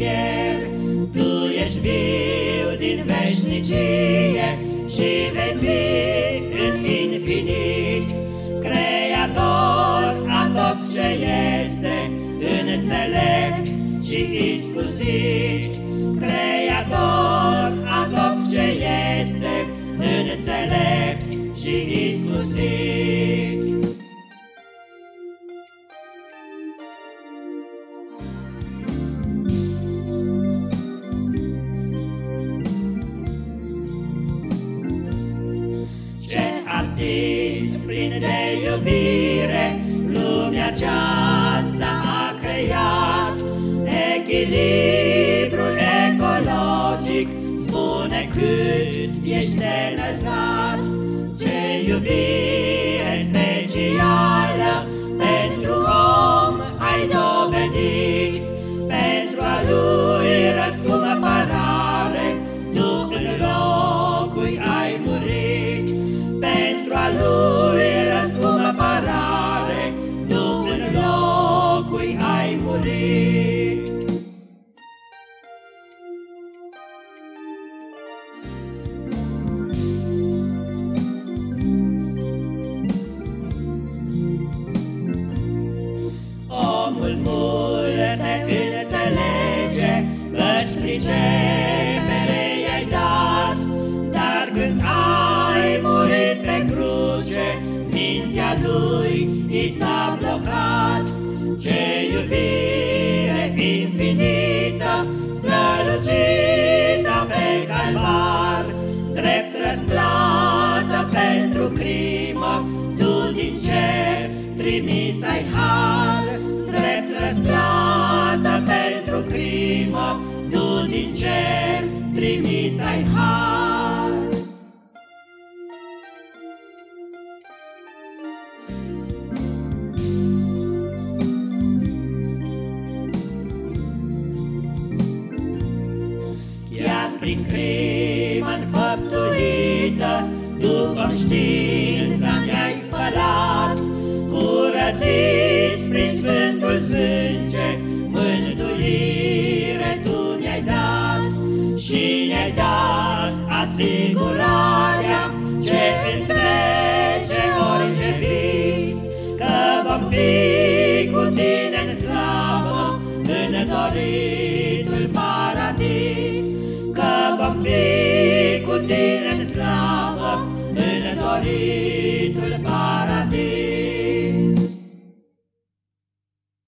pierd, Tu ești viu din veșnicie și vei fi în infinit, Creator a tot ce este, înțelept și iscusit, aceasta a creat. Echilibrul ecologic spune cât ești de înălțat. Ce iubire pricepere i-ai dat, Dar când ai murit pe cruce, Mintea lui i s-a blocat. Ce iubire infinită, Strălucită pe calvar, Drept răsplată pentru crimă, Tu din cer trimis ai har, drept răsplată pentru crimă, tu din cer trimis ai har. Chiar prin crimă înfăptuită, tu conștiința ne-ai spălat, curățiți prin Sfântul Sânge, și ne-ai dat asigurarea ce întrece orice vis, că vom fi cu tine în slavă, în doritul paradis, că vom fi cu tine în slavă, în doritul paradis.